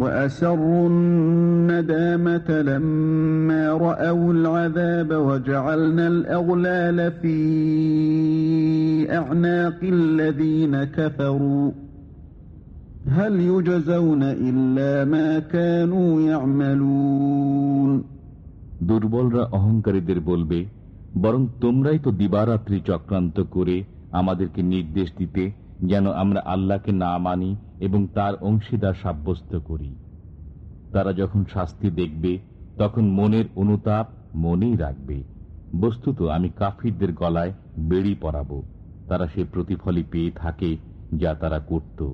وأسروا الندامة لما رأوا العذاب وجعلنا الأغلال في أعناق الذين كفروا هل يجزون إلا ما كانوا يعملون দুর্বলরা অহংকারীদের বলবে বরং তোমরাই তো দিবারাত্রি চক্রান্ত করে আমাদেরকে নির্দেশ দিতে যেন আমরা আল্লাহকে না মানি এবং তার অংশীদার সাব্যস্ত করি। তারা যখন শাস্তি দেখবে, তখন মনের অনুতাপ মনেই রাখবে। বস্তুত আমি কাফিরদের গলায় বেড়ি পরাব। তারা সে প্রতিফলি পেয়ে থাকে যা তারা করত।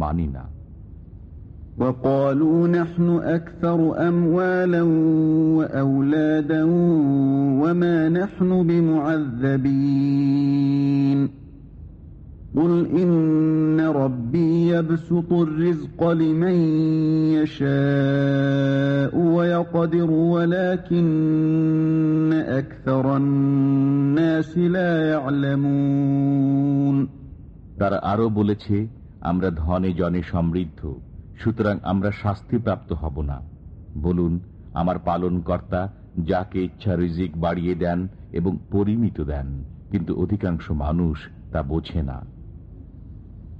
মানি না وقالوا نحن أكثر أموالا وأولادا وما نحن بمعذبين قل إن ربي يبسط الرزق لمن يشاء ويقدر ولكن أكثر الناس لا يعلمون তারা আরো বলেছে আমরা ধনে, জনে সমৃদ্ধ, সুতরাং আমরা শাস্তিপ্রাপ্ত হব না। বলুন, আমার পালন কর্তা যাকে ইচ্ছা রিজিক বাড়িয়ে দেন এবং পরিমিত দেন, কিন্তু অধিকাংশ মানুষ তা বোঝে না।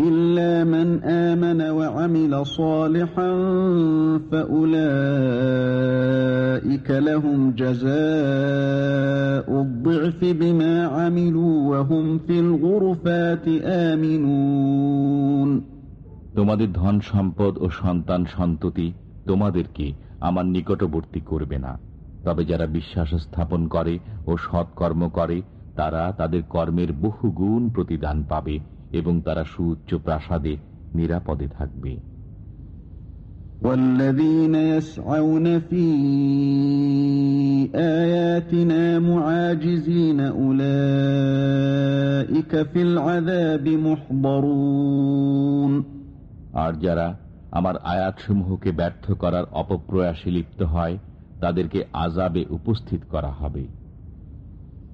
إلا من آمن وعمل صالحا فأولئك لهم جزاء الضعف بما عملوا وهم في الغرفات آمنون তোমাদের ধন সম্পদ ও সন্তান সন্ততি তোমাদেরকে আমার নিকটবর্তী করবে না তবে যারা বিশ্বাস স্থাপন করে ও সৎকর্ম করে তারা তাদের কর্মের বহু গুণ প্রতিদান পাবে এবং তারা সুউচ্চ প্রাসাদে নিরাপদে থাকবে والذين يسعون في آياتنا معاجزين أولئك في العذاب محضرون আর যারা আমার আয়াতসমূহকে ব্যর্থ করার অপপ্রয়াসে লিপ্ত হয় তাদেরকে আজাবে উপস্থিত করা হবে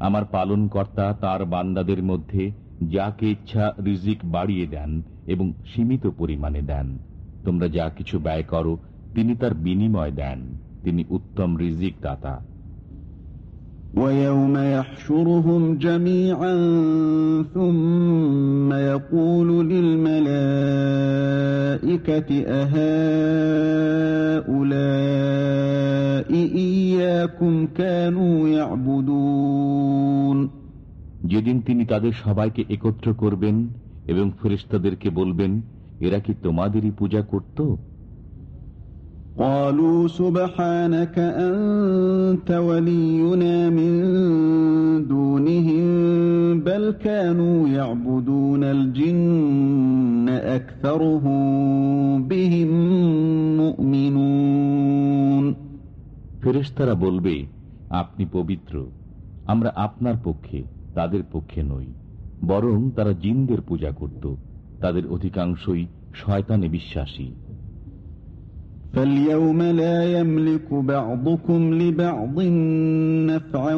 আমার পালন কর্তা তার বান্দাদের মধ্যে যাকে ইচ্ছা রিজিক বাড়িয়ে দেন এবং সীমিত পরিমাণে দেন। তোমরা যা কিছু ব্যয় করো, তিনি তার বিনিময় দেন। তিনি উত্তম রিজিক দাতা ويوم يحشرهم جميعا ثم يقول للملائكة أهؤلاء إياكم كانوا يعبدون যেদিন তিনি তাদের সবাইকে একত্র করবেন এবং ফেরেশতাদেরকে বলবেন এরা কি তোমাদেরই পূজা করত قالوا سبحانك أنت ولينا من دونهم بل كانوا يعبدون الجن أكثرهم بهم مؤمنون ফেরেশতারা বলবে আপনি পবিত্র আমরা আপনার পক্ষে তাদের পক্ষে নই বরং তারা জিনদের পূজা করত তাদের অধিকাংশই শয়তানে বিশ্বাসী فاليوم لا يملك بعضكم لبعض نفعا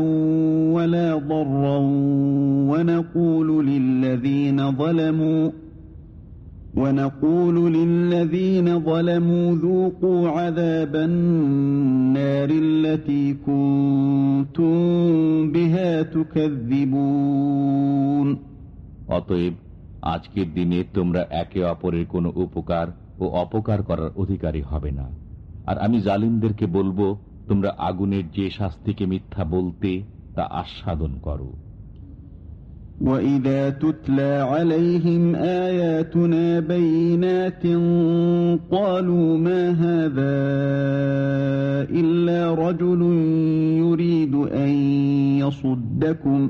ولا ضرا ونقول للذين ظلموا ونقول للذين ظلموا ذوقوا عذاب النار التي كنتم بها تكذبون. أطيب আজকের দিনে তোমরা একে অপরের কোনো উপকার ও অপকার করার অধিকারী হবে না আর আমি জালিমদেরকে বলবো তোমরা আগুনের যে শাস্তিকে মিথ্যা বলতে তা আস্বাদন করো وَإِذَا تُتْلَى عَلَيْهِمْ آيَاتُنَا بَيِّنَاتٍ قَالُوا مَا هَذَا إِلَّا رَجُلٌ يُرِيدُ أَن يَصُدَّكُمْ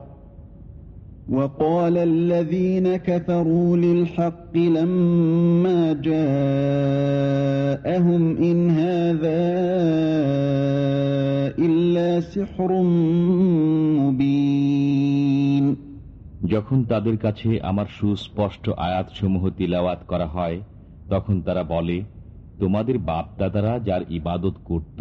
وقال الذين كفروا للحق لما جاءهم إن هذا إلا سحر مبين যখন তাদের কাছে আমার সুস্পষ্ট আয়াতসমূহ তিলাওয়াত করা হয় তখন তারা বলে তোমাদের বাপদাদারা যার ইবাদত করত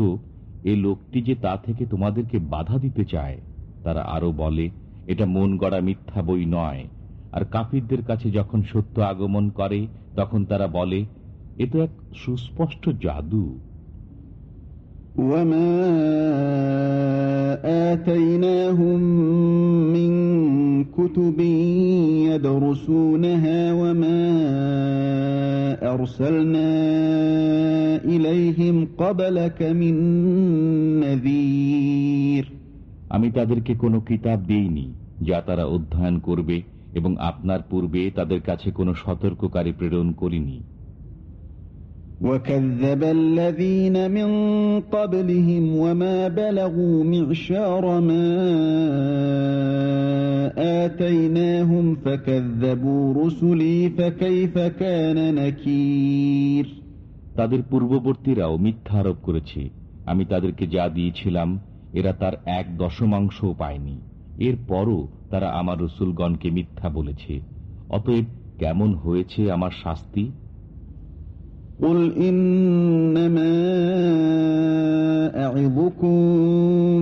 এ লোকটি যে তা থেকে তোমাদেরকে বাধা দিতে চায় তারা আরো বলে এটা মন গড়া মিথ্যা বই নয় আর কাফিরদের কাছে যখন সত্য আগমন করে তখন তারা বলে এ তো এক সুস্পষ্ট জাদু وما آتيناهم من كتب يدرسونها وما أرسلنا إليهم قبلك من نذير আমি তাদেরকে কোনো কিতাব দেইনি যা তারা অধ্যয়ন করবে এবং আপনার পূর্বে তাদের কাছে কোনো সতর্ককারী প্রেরণ করিনি وكذب الذين من قبلهم وما بلغوا معشار ما آتيناهم فكذبوا رسلي فكيف كان نكير তাদের পূর্ববর্তীরাও মিথ্যা আরোপ করেছে আমি তাদেরকে যা দিয়েছিলাম এরা তার এক দশমাংশও পায়নি এর পরও তারা আমার রসুলগণকে মিথ্যা বলেছে অতএব কেমন হয়েছে আমার শাস্তি قل إنما أعظكم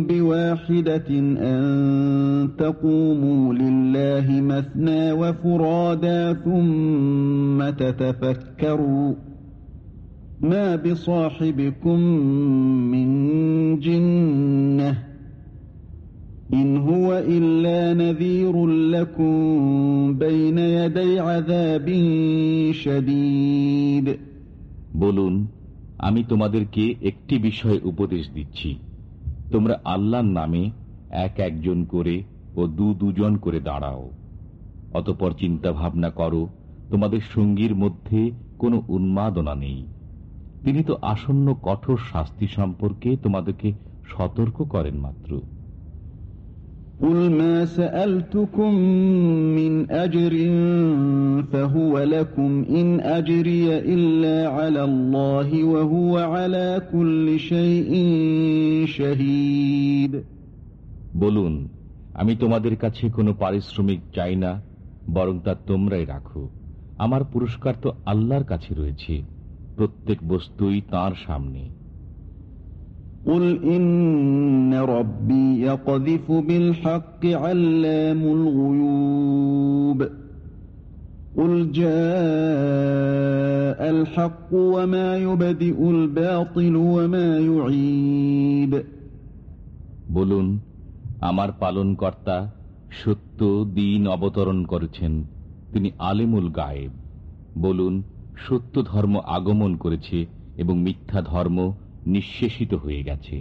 بواحدة أن تقوموا لله مثنى وفرادا ثم تتفكروا ما بصاحبكم من جنة إن هو إلا نذير لكم بين يدي عذاب شديد বলুন আমি তোমাদেরকে একটি বিষয়ে উপদেশ দিচ্ছি তোমরা আল্লাহর নামে এক একজন করে ও দু দুজন করে দাঁড়াও অতপর চিন্তা ভাবনা করো তোমাদের সঙ্গীর মধ্যে কোনো উন্মাদনা নেই তিনি তো আসন্ন কঠোর শাস্তি সম্পর্কে তোমাদেরকে সতর্ক করেন মাত্র قل ما سألتكم من أجر فهو لكم إن أجري إلا على الله وهو على كل شيء شهيد বলুন আমি তোমাদের কাছে কোনো পারিশ্রমিক চাই না বরং তা তোমরাই রাখো আমার পুরস্কার তো আল্লাহর কাছে রয়েছে প্রত্যেক বস্তুই তার সামনে قل إن ربي يقذف بالحق علام الغيوب قل جاء الحق وما يبدئ الباطل وما يعيد বলুন আমার পালনকর্তা সত্য দিন অবতরণ করেছেন তিনি আলেমুল গায়েব বলুন সত্য ধর্ম আগমন করেছে এবং মিথ্যা ধর্ম নিঃশেষিত হয়ে গেছে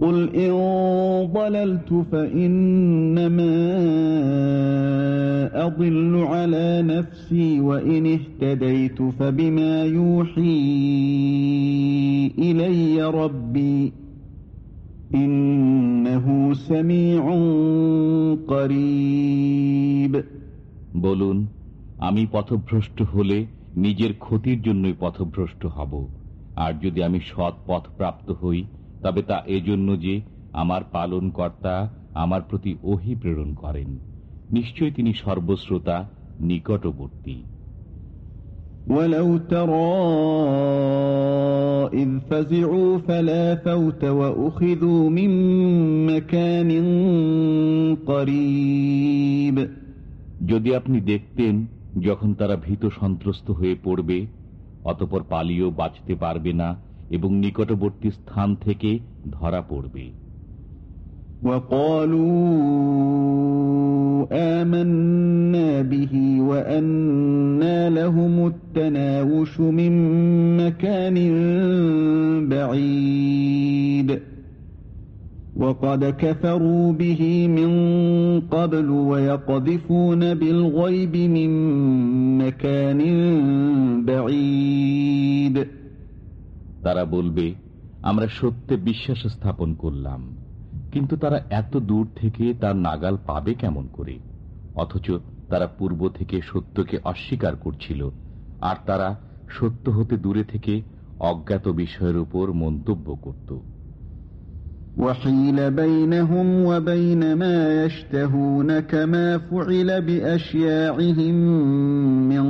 قل إن ضللت فإنما أضل على نفسي وإن اهتديت فبما يوحي إلي ربي إنه سميع قريب বলুন আমি পথভ্রষ্ট হলে নিজের ক্ষতির জন্যই পথভ্রষ্ট হব আর যদি আমি সৎ পথ প্রাপ্ত হই তবে তা এজন্য যে আমার পালন কর্তা আমার প্রতি ওহি প্রেরণ করেন নিশ্চয় তিনি সর্বশ্রোতা নিকটবর্তী ولو ترى إذ فزعوا فلا فوت وأخذوا من مكان قريب যদি আপনি দেখতেন যখন তারা ভীত সন্ত্রস্ত হয়ে পড়বে অতপর পালিয়েও বাঁচতে পারবে না এবং নিকটবর্তী স্থান থেকে ধরা পড়বে وقالوا آمنا به وأنا لهم التناوش من مكان وقد كفروا به من قبل ويقذفون بالغيب من مكان بعيد তারা বলবে আমরা সত্যে বিশ্বাস স্থাপন করলাম কিন্তু তারা এত দূর থেকে তার নাগাল পাবে কেমন করে অথচ তারা পূর্ব থেকে সত্যকে অস্বীকার করছিল আর তারা সত্য হতে দূরে থেকে অজ্ঞাত বিষয়ের উপর মন্তব্য করত وحيل بينهم وبين ما يشتهون كما فعل بأشياعهم من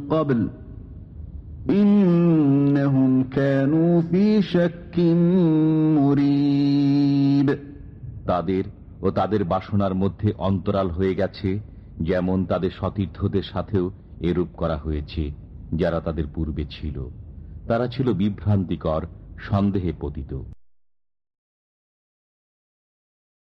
قبل إنهم كانوا في شك مريب তাদের ও তাদের বাসনার মধ্যে অন্তরাল হয়ে গেছে যেমন তাদের সতীর্থদের সাথেও এরূপ করা হয়েছে যারা তাদের পূর্বে ছিল তারা ছিল বিভ্রান্তিকর সন্দেহে পতিত